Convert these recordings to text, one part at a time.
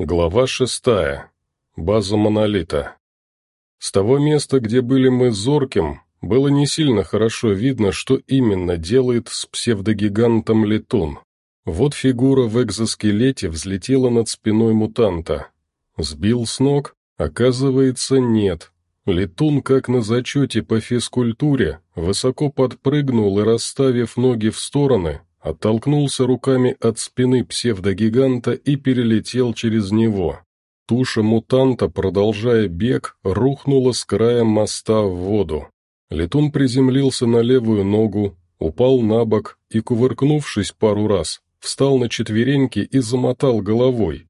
Глава шестая. База Монолита. С того места, где были мы Зорким, было не сильно хорошо видно, что именно делает с псевдогигантом летун. Вот фигура в экзоскелете взлетела над спиной мутанта. Сбил с ног? Оказывается, нет. Летун, как на зачете по физкультуре, высоко подпрыгнул и, расставив ноги в стороны, оттолкнулся руками от спины псевдогиганта и перелетел через него. Туша мутанта, продолжая бег, рухнула с края моста в воду. Летун приземлился на левую ногу, упал на бок и, кувыркнувшись пару раз, встал на четвереньки и замотал головой.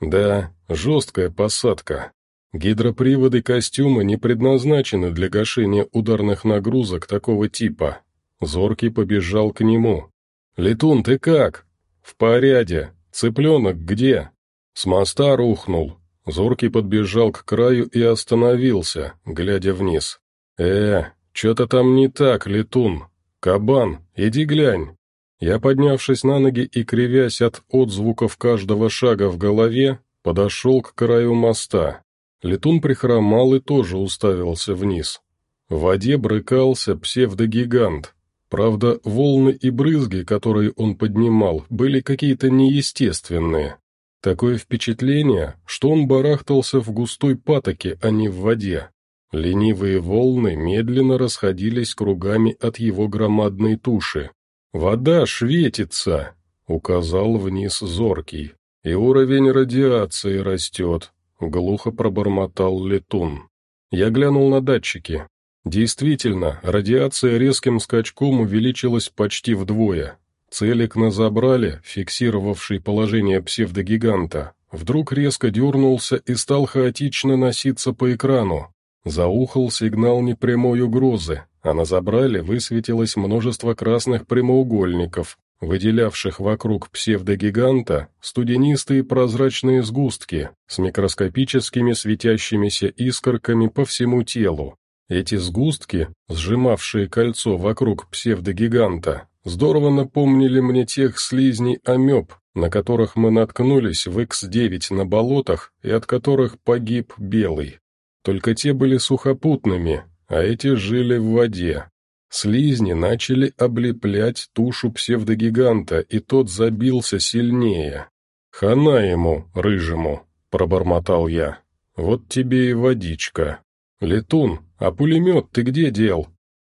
Да, жесткая посадка. Гидроприводы костюма не предназначены для гашения ударных нагрузок такого типа. Зоркий побежал к нему. «Летун, ты как?» «В порядке. Цыпленок где?» С моста рухнул. Зоркий подбежал к краю и остановился, глядя вниз. «Э, что-то там не так, летун. Кабан, иди глянь». Я, поднявшись на ноги и кривясь от отзвуков каждого шага в голове, подошел к краю моста. Летун прихромал и тоже уставился вниз. В воде брыкался псевдогигант, Правда, волны и брызги, которые он поднимал, были какие-то неестественные. Такое впечатление, что он барахтался в густой патоке, а не в воде. Ленивые волны медленно расходились кругами от его громадной туши. «Вода шветится!» — указал вниз зоркий. «И уровень радиации растет», — глухо пробормотал летун. Я глянул на датчики. Действительно, радиация резким скачком увеличилась почти вдвое. Целик на забрале, фиксировавший положение псевдогиганта, вдруг резко дернулся и стал хаотично носиться по экрану. Заухал сигнал непрямой угрозы, а на забрале высветилось множество красных прямоугольников, выделявших вокруг псевдогиганта студенистые прозрачные сгустки с микроскопическими светящимися искорками по всему телу. Эти сгустки, сжимавшие кольцо вокруг псевдогиганта, здорово напомнили мне тех слизней амеб, на которых мы наткнулись в X9 на болотах и от которых погиб Белый. Только те были сухопутными, а эти жили в воде. Слизни начали облеплять тушу псевдогиганта, и тот забился сильнее. «Хана ему, рыжему!» — пробормотал я. «Вот тебе и водичка. Летун, «А пулемет ты где дел?»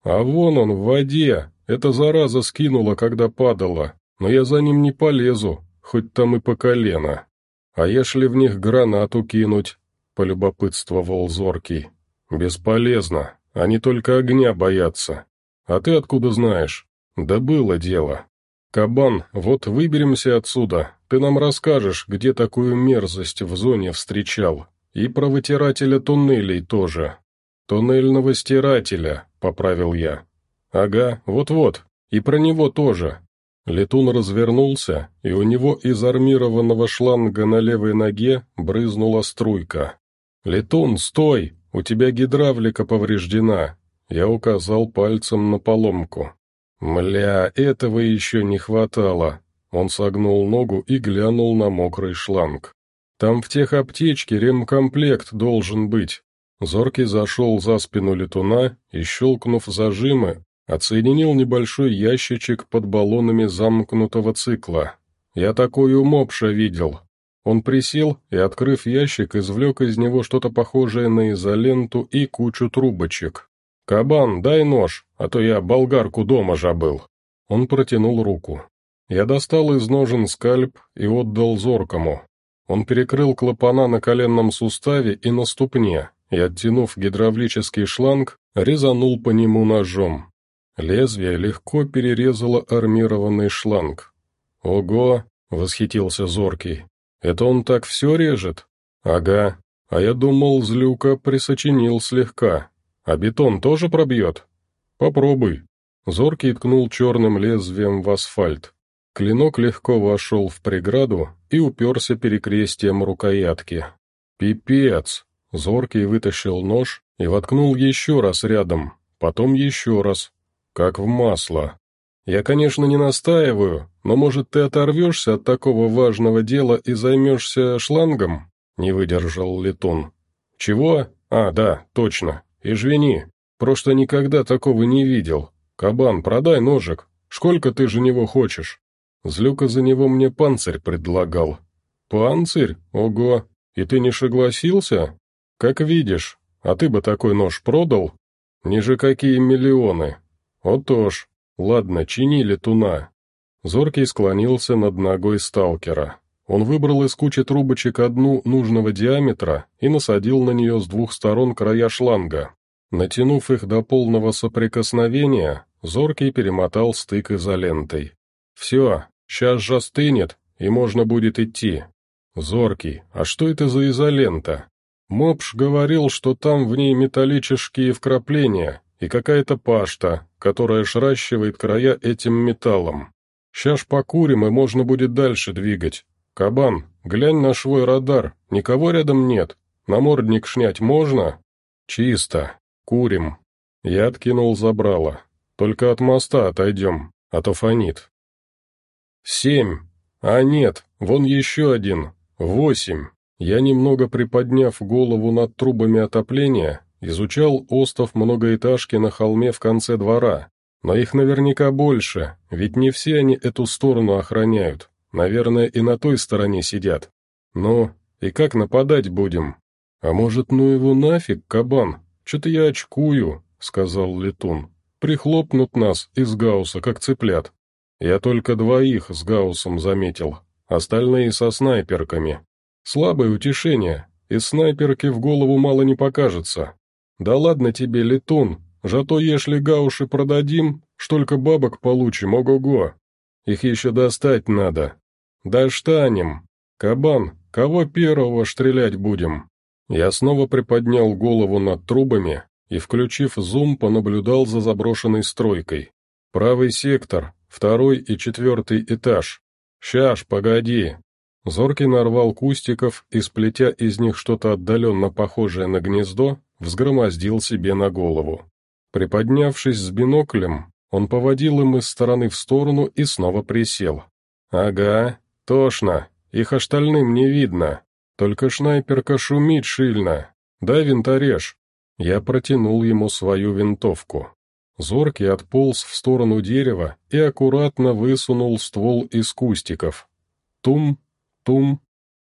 «А вон он, в воде. Эта зараза скинула, когда падала. Но я за ним не полезу, хоть там и по колено. А если в них гранату кинуть?» — полюбопытствовал Зоркий. «Бесполезно. Они только огня боятся. А ты откуда знаешь?» «Да было дело. Кабан, вот выберемся отсюда. Ты нам расскажешь, где такую мерзость в зоне встречал. И про вытирателя туннелей тоже. «Туннельного стирателя», — поправил я. «Ага, вот-вот, и про него тоже». Летун развернулся, и у него из армированного шланга на левой ноге брызнула струйка. «Летун, стой! У тебя гидравлика повреждена!» Я указал пальцем на поломку. «Мля, этого еще не хватало!» Он согнул ногу и глянул на мокрый шланг. «Там в тех аптечке ремкомплект должен быть. Зоркий зашел за спину летуна и, щелкнув зажимы, отсоединил небольшой ящичек под баллонами замкнутого цикла. Я такой у мопша видел. Он присел и, открыв ящик, извлек из него что-то похожее на изоленту и кучу трубочек. «Кабан, дай нож, а то я болгарку дома забыл». Он протянул руку. Я достал из ножен скальп и отдал зоркому. Он перекрыл клапана на коленном суставе и на ступне, и, оттянув гидравлический шланг, резанул по нему ножом. Лезвие легко перерезало армированный шланг. «Ого!» — восхитился Зоркий. «Это он так все режет?» «Ага. А я думал, злюка присочинил слегка. А бетон тоже пробьет?» «Попробуй». Зоркий ткнул черным лезвием в асфальт. Клинок легко вошел в преграду и уперся перекрестием рукоятки. «Пипец!» Зоркий вытащил нож и воткнул еще раз рядом, потом еще раз, как в масло. Я, конечно, не настаиваю, но, может, ты оторвешься от такого важного дела и займешься шлангом?» — не выдержал Летун. «Чего? А, да, точно. Извини. Просто никогда такого не видел. Кабан, продай ножик. Сколько ты же него хочешь?» Злюка за него мне панцирь предлагал. «Панцирь? Ого! И ты не согласился? Как видишь, а ты бы такой нож продал? Ниже какие миллионы. Отож, ладно, чини летуна». Зоркий склонился над ногой сталкера. Он выбрал из кучи трубочек одну нужного диаметра и насадил на нее с двух сторон края шланга. Натянув их до полного соприкосновения, Зоркий перемотал стык изолентой. «Все, сейчас же остынет, и можно будет идти». «Зоркий, а что это за изолента?» Мопш говорил, что там в ней металлические вкрапления и какая-то пашта, которая шращивает края этим металлом. Сейчас покурим, и можно будет дальше двигать. «Кабан, глянь на свой радар, никого рядом нет. Намордник шнять можно?» «Чисто. Курим». Я откинул забрало. «Только от моста отойдем, а то фонит». «Семь. А нет, вон еще один. Восемь». Я, немного приподняв голову над трубами отопления, изучал остов многоэтажки на холме в конце двора. Но их наверняка больше, ведь не все они эту сторону охраняют. Наверное, и на той стороне сидят. Ну, и как нападать будем? А может, ну его нафиг, кабан? Что-то я очкую, сказал Летун. Прихлопнут нас из гаусса, как цыплят. Я только двоих с гаусом заметил, остальные со снайперками. Слабое утешение, из снайперки в голову мало не покажется. Да ладно тебе, Летун, зато если гауши продадим, столько бабок получим, ого-го. Их еще достать надо. «Да штанем! Кабан, кого первого стрелять будем?» Я снова приподнял голову над трубами и, включив зум, понаблюдал за заброшенной стройкой. Правый сектор, второй и четвертый этаж. «Щаш, погоди!» Зоркий нарвал кустиков и, сплетя из них что-то отдаленно похожее на гнездо, взгромоздил себе на голову. Приподнявшись с биноклем, он поводил им из стороны в сторону и снова присел. «Ага, «Тошно, их остальным не видно. Только шнайперка шумит шильно. Дай винторез». Я протянул ему свою винтовку. Зоркий отполз в сторону дерева и аккуратно высунул ствол из кустиков. Тум, тум,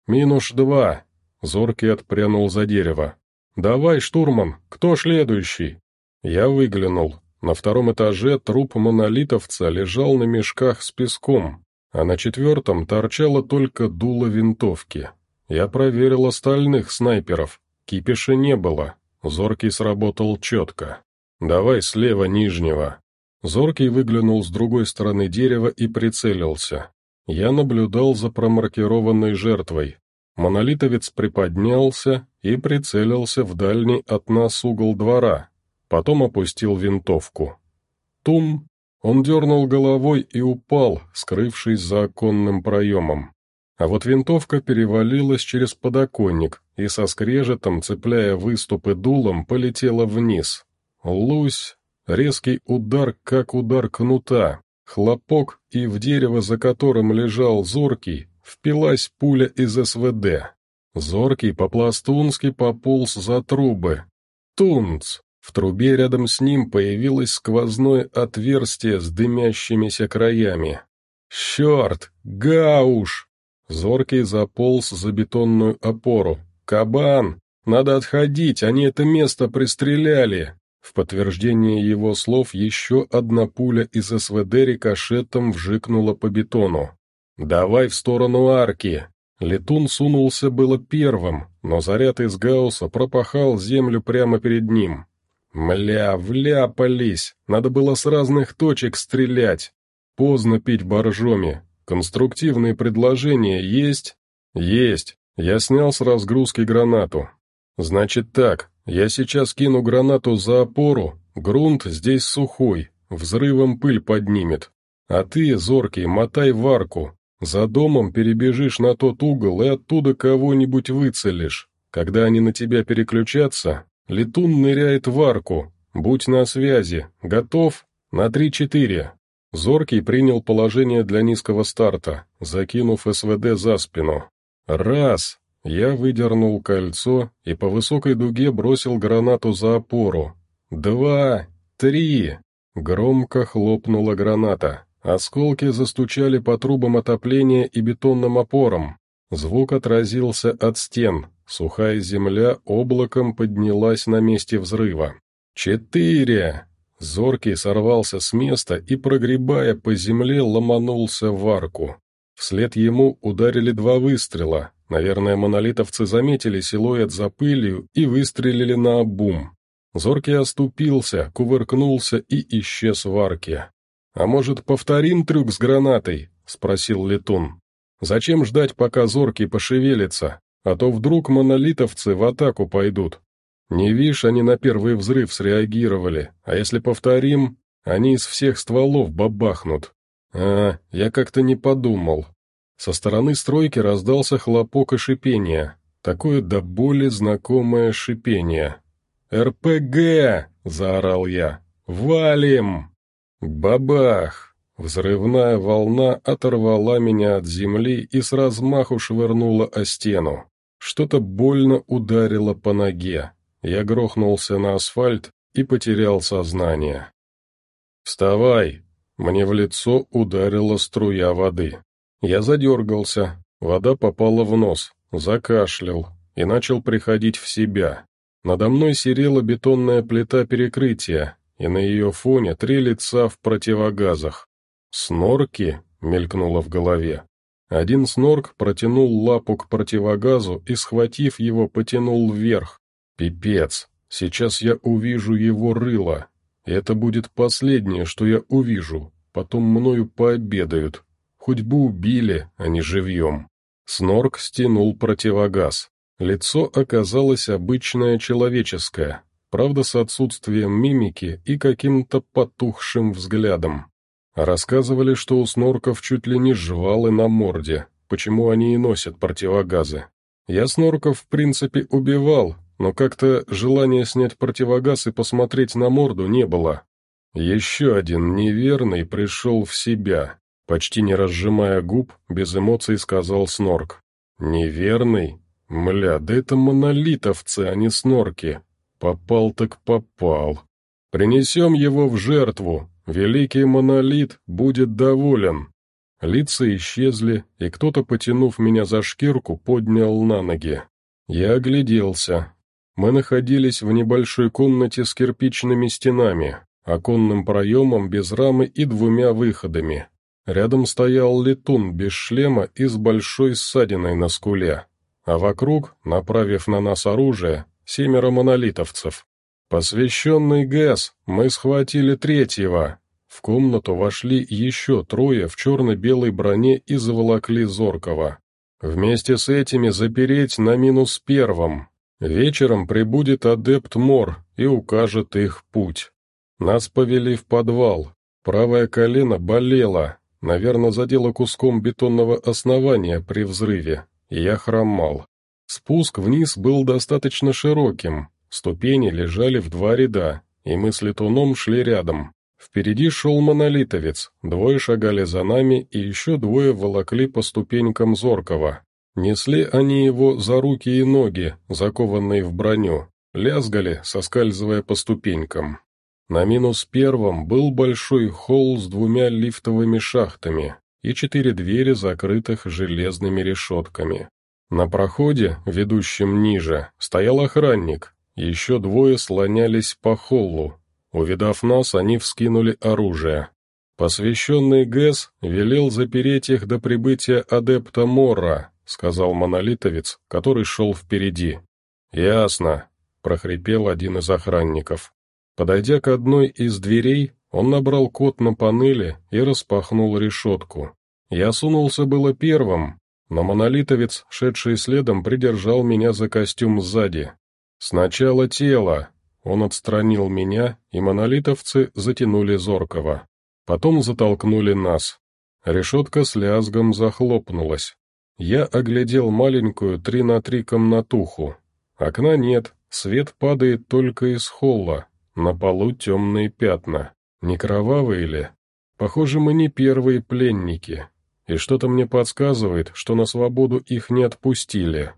минус два. Зоркий отпрянул за дерево. «Давай, штурман, кто следующий?» Я выглянул. На втором этаже труп монолитовца лежал на мешках с песком, а на четвертом торчало только дуло винтовки. Я проверил остальных снайперов, кипиша не было, Зоркий сработал четко. «Давай слева нижнего». Зоркий выглянул с другой стороны дерева и прицелился. Я наблюдал за промаркированной жертвой. Монолитовец приподнялся и прицелился в дальний от нас угол двора, потом опустил винтовку. Тум! Он дернул головой и упал, скрывшись за оконным проемом. А вот винтовка перевалилась через подоконник и со скрежетом, цепляя выступы дулом, полетела вниз. Лусь, резкий удар, как удар кнута, хлопок, и в дерево, за которым лежал Зоркий, впилась пуля из СВД. Зоркий по-пластунски пополз за трубы. Тунц! В трубе рядом с ним появилось сквозное отверстие с дымящимися краями. «Черт! Гауш!» Зоркий заполз за бетонную опору. «Кабан! Надо отходить, они это место пристреляли!» В подтверждение его слов еще одна пуля из СВД рикошетом вжикнула по бетону. «Давай в сторону арки!» Летун сунулся было первым, но заряд из гаусса пропахал землю прямо перед ним. Мля, вляпались, надо было с разных точек стрелять. Поздно пить боржоми. Конструктивные предложения есть? Есть. Я снял с разгрузки гранату. Значит так, я сейчас кину гранату за опору, грунт здесь сухой, взрывом пыль поднимет. А ты, зоркий, мотай в арку. За домом перебежишь на тот угол и оттуда кого-нибудь выцелишь. Когда они на тебя переключатся, Летун ныряет в арку. Будь на связи. Готов? На три-четыре. Зоркий принял положение для низкого старта, закинув СВД за спину. Раз! Я выдернул кольцо и по высокой дуге бросил гранату за опору. Два! Три! Громко хлопнула граната. Осколки застучали по трубам отопления и бетонным опорам. Звук отразился от стен. Сухая земля облаком поднялась на месте взрыва. «Четыре!» Зоркий сорвался с места и, прогребая по земле, ломанулся в арку. Вслед ему ударили два выстрела. Наверное, монолитовцы заметили силуэт за пылью и выстрелили на обум. Зоркий оступился, кувыркнулся и исчез в арке. «А может, повторим трюк с гранатой?» — спросил Летун. «Зачем ждать, пока Зоркий пошевелится? А то вдруг монолитовцы в атаку пойдут. Не вишь, они на первый взрыв среагировали, а если повторим, они из всех стволов бабахнут. А, я как-то не подумал. Со стороны стройки раздался хлопок и шипение. Такое до боли знакомое шипение. «РПГ!» — заорал я. «Валим!» Бабах! Взрывная волна оторвала меня от земли и с размаху швырнула о стену. Что-то больно ударило по ноге. Я грохнулся на асфальт и потерял сознание. «Вставай!» Мне в лицо ударила струя воды. Я задергался, вода попала в нос, закашлял и начал приходить в себя. Надо мной серела бетонная плита перекрытия, и на ее фоне три лица в противогазах. «Снорки?» — мелькнуло в голове. Один снорк протянул лапу к противогазу и, схватив его, потянул вверх, Пипец, сейчас я увижу его рыло. Это будет последнее, что я увижу. Потом мною пообедают. Хоть бы убили, а не живьем. Снорк стянул противогаз. Лицо оказалось обычное человеческое, правда с отсутствием мимики и каким-то потухшим взглядом. Рассказывали, что у снорков чуть ли не жвалы на морде, почему они и носят противогазы. Я снорков в принципе убивал, но как-то желания снять противогаз и посмотреть на морду не было. Еще один неверный пришел в себя, почти не разжимая губ, без эмоций сказал Снорк. «Неверный? Мля, да это монолитовцы, а не снорки. Попал так попал. Принесем его в жертву, великий монолит будет доволен». Лица исчезли, и кто-то, потянув меня за шкирку, поднял на ноги. Я огляделся, мы находились в небольшой комнате с кирпичными стенами, оконным проемом без рамы и двумя выходами. Рядом стоял летун без шлема и с большой ссадиной на скуле, а вокруг, направив на нас оружие, семеро монолитовцев. Посвященный ГЭС, мы схватили третьего. В комнату вошли еще трое в черно-белой броне и заволокли Зоркова. Вместе с этими запереть на минус первом, Вечером прибудет адепт Мор и укажет их путь. Нас повели в подвал. Правое колено болело, наверное, задело куском бетонного основания при взрыве, и я хромал. Спуск вниз был достаточно широким, ступени лежали в два ряда, и мы с летуном шли рядом. Впереди шел монолитовец, двое шагали за нами, и еще двое волокли по ступенькам Зоркова. Несли они его за руки и ноги, закованные в броню, лязгали, соскальзывая по ступенькам. На минус первом был большой холл с двумя лифтовыми шахтами и четыре двери, закрытых железными решетками. На проходе, ведущем ниже, стоял охранник, еще двое слонялись по холлу. Увидав нас, они вскинули оружие. Посвященный ГЭС велел запереть их до прибытия адепта Мора, сказал монолитовец, который шел впереди. «Ясно», — прохрипел один из охранников. Подойдя к одной из дверей, он набрал код на панели и распахнул решетку. Я сунулся было первым, но монолитовец, шедший следом, придержал меня за костюм сзади. «Сначала тело», он отстранил меня, и монолитовцы затянули Зоркова. Потом затолкнули нас. Решетка с лязгом захлопнулась. Я оглядел маленькую три на три комнатуху. Окна нет, свет падает только из холла. На полу темные пятна. Не кровавые ли? Похоже, мы не первые пленники, и что-то мне подсказывает, что на свободу их не отпустили.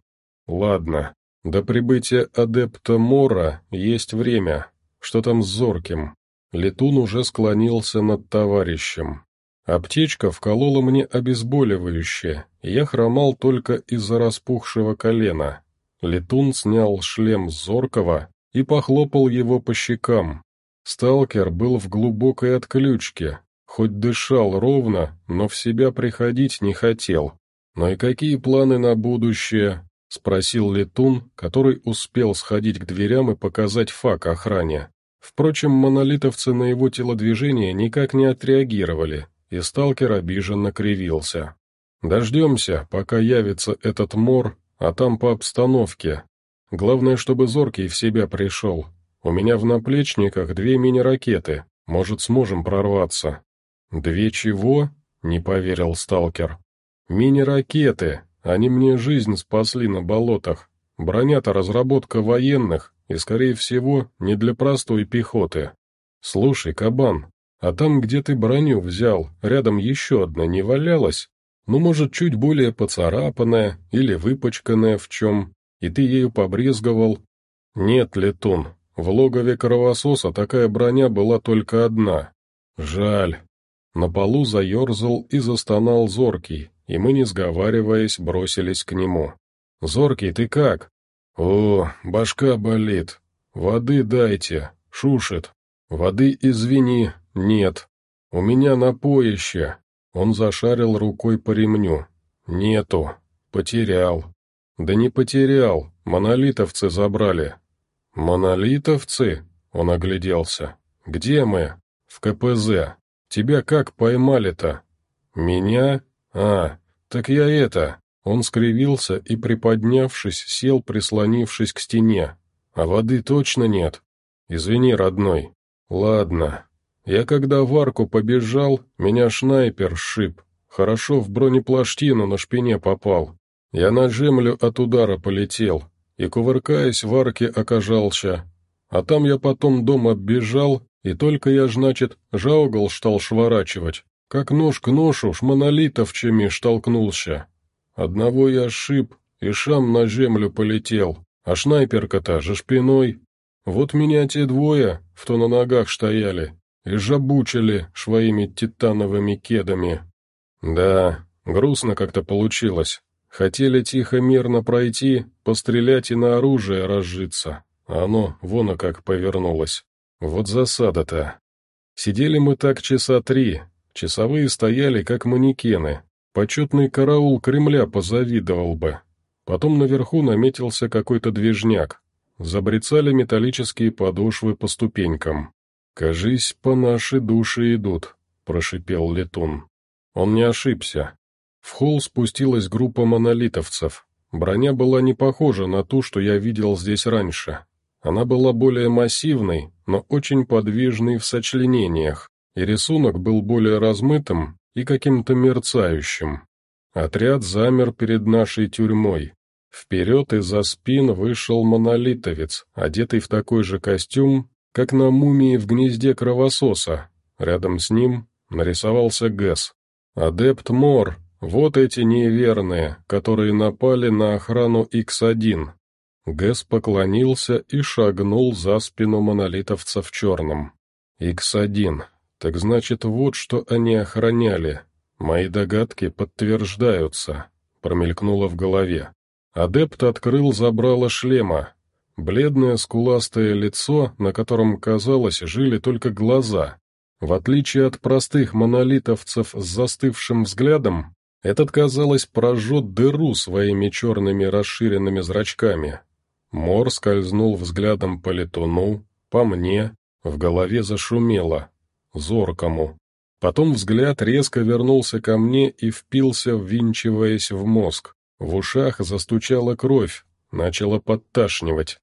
Ладно, до прибытия адепта Мора есть время. Что там с Зорким? Летун уже склонился над товарищем. Аптечка вколола мне обезболивающее, я хромал только из-за распухшего колена. Летун снял шлем Зоркова и похлопал его по щекам. Сталкер был в глубокой отключке, хоть дышал ровно, но в себя приходить не хотел. «Ну и какие планы на будущее?» — спросил Летун, который успел сходить к дверям и показать фак охране. Впрочем, монолитовцы на его телодвижение никак не отреагировали, и сталкер обиженно кривился. «Дождемся, пока явится этот мор, а там по обстановке. Главное, чтобы Зоркий в себя пришел. У меня в наплечниках две мини-ракеты, может, сможем прорваться». «Две чего?» — не поверил сталкер. «Мини-ракеты. Они мне жизнь спасли на болотах. Броня-то разработка военных, и, скорее всего, не для простой пехоты. Слушай, кабан, а там, где ты броню взял, рядом еще одна не валялась? Ну, может, чуть более поцарапанная или выпачканная в чем, и ты ею побрезговал? Нет, летун, в логове кровососа такая броня была только одна. Жаль. На полу заерзал и застонал Зоркий, и мы, не сговариваясь, бросились к нему. «Зоркий, ты как?» «О, башка болит. Воды дайте, шушит. Воды, извини, нет. У меня напоище». Он зашарил рукой по ремню. «Нету. Потерял». «Да не потерял. Монолитовцы забрали». «Монолитовцы?» Он огляделся. «Где мы?» «В КПЗ. Тебя как поймали-то?» «Меня? А, так я это, он скривился и, приподнявшись, сел, прислонившись к стене. «А воды точно нет? Извини, родной. Ладно. Я когда в арку побежал, меня шнайпер сшиб. Хорошо в бронепластину на шпине попал. Я на землю от удара полетел и, кувыркаясь в арке, окажался. А там я потом дом оббежал, и только я, значит, жаугал стал шворачивать, как нож к ножу шмонолитовчами штолкнулся. Одного я ошиб, и шам на землю полетел, а шнайперка-то же шпиной. Вот меня те двое, кто на ногах стояли, и жабучили своими титановыми кедами. Да, грустно как-то получилось. Хотели тихо-мирно пройти, пострелять и на оружие разжиться, а оно вон а как повернулось. Вот засада-то. Сидели мы так часа три, часовые стояли как манекены, Почетный караул Кремля позавидовал бы. Потом наверху наметился какой-то движняк. Забрецали металлические подошвы по ступенькам. «Кажись, по нашей душе идут», — прошипел Летун. Он не ошибся. В холл спустилась группа монолитовцев. Броня была не похожа на ту, что я видел здесь раньше. Она была более массивной, но очень подвижной в сочленениях, и рисунок был более размытым и каким-то мерцающим. Отряд замер перед нашей тюрьмой. Вперед из-за спин вышел монолитовец, одетый в такой же костюм, как на мумии в гнезде кровососа. Рядом с ним нарисовался Гэс. «Адепт Мор, вот эти неверные, которые напали на охрану X1». Гэс поклонился и шагнул за спину монолитовца в черном. X1. Так значит, вот что они охраняли. Мои догадки подтверждаются, промелькнуло в голове. Адепт открыл забрало шлема. Бледное скуластое лицо, на котором, казалось, жили только глаза. В отличие от простых монолитовцев с застывшим взглядом, этот, казалось, прожжет дыру своими черными расширенными зрачками. Мор скользнул взглядом по летуну, по мне, в голове зашумело зоркому. Потом взгляд резко вернулся ко мне и впился, ввинчиваясь в мозг. В ушах застучала кровь, начала подташнивать.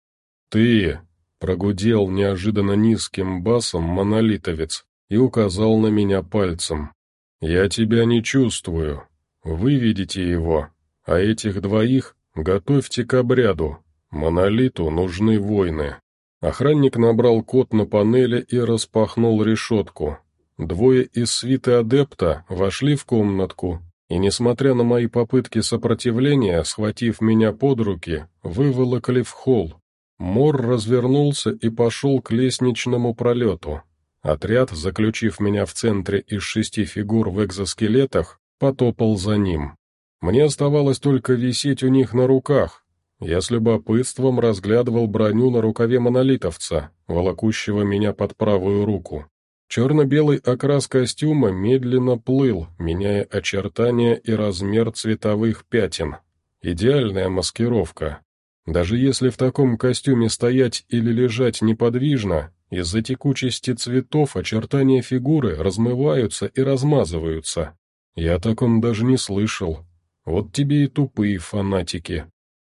«Ты!» — прогудел неожиданно низким басом монолитовец и указал на меня пальцем. «Я тебя не чувствую. Выведите его, а этих двоих готовьте к обряду. Монолиту нужны войны». Охранник набрал код на панели и распахнул решетку. двое из свиты адепта вошли в комнатку и, несмотря на мои попытки сопротивления, схватив меня под руки, выволокли в холл. Мор развернулся и пошел к лестничному пролету. Отряд, заключив меня в центре из шести фигур в экзоскелетах, потопал за ним. Мне оставалось только висеть у них на руках. Я с любопытством разглядывал броню на рукаве монолитовца, волокущего меня под правую руку. Черно-белый окрас костюма медленно плыл, меняя очертания и размер цветовых пятен. Идеальная маскировка. Даже если в таком костюме стоять или лежать неподвижно, из-за текучести цветов очертания фигуры размываются и размазываются. Я о таком даже не слышал. Вот тебе и тупые фанатики.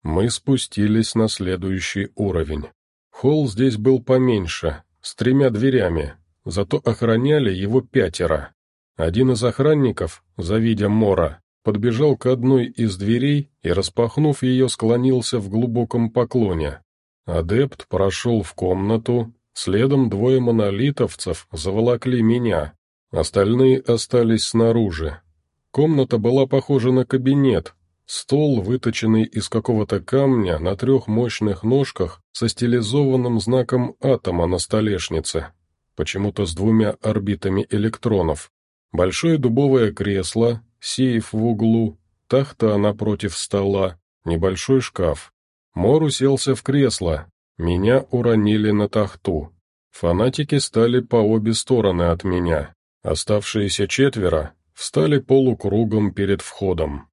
Мы спустились на следующий уровень. Холл здесь был поменьше, с тремя дверями, зато охраняли его пятеро. Один из охранников, завидя Мора, подбежал к одной из дверей и, распахнув ее, склонился в глубоком поклоне. Адепт прошел в комнату, следом двое монолитовцев заволокли меня, остальные остались снаружи. Комната была похожа на кабинет, стол, выточенный из какого-то камня на трех мощных ножках со стилизованным знаком атома на столешнице, почему-то с двумя орбитами электронов, большое дубовое кресло, сейф в углу, тахта напротив стола, небольшой шкаф. Мор уселся в кресло, меня уронили на тахту. Фанатики стали по обе стороны от меня. Оставшиеся четверо встали полукругом перед входом.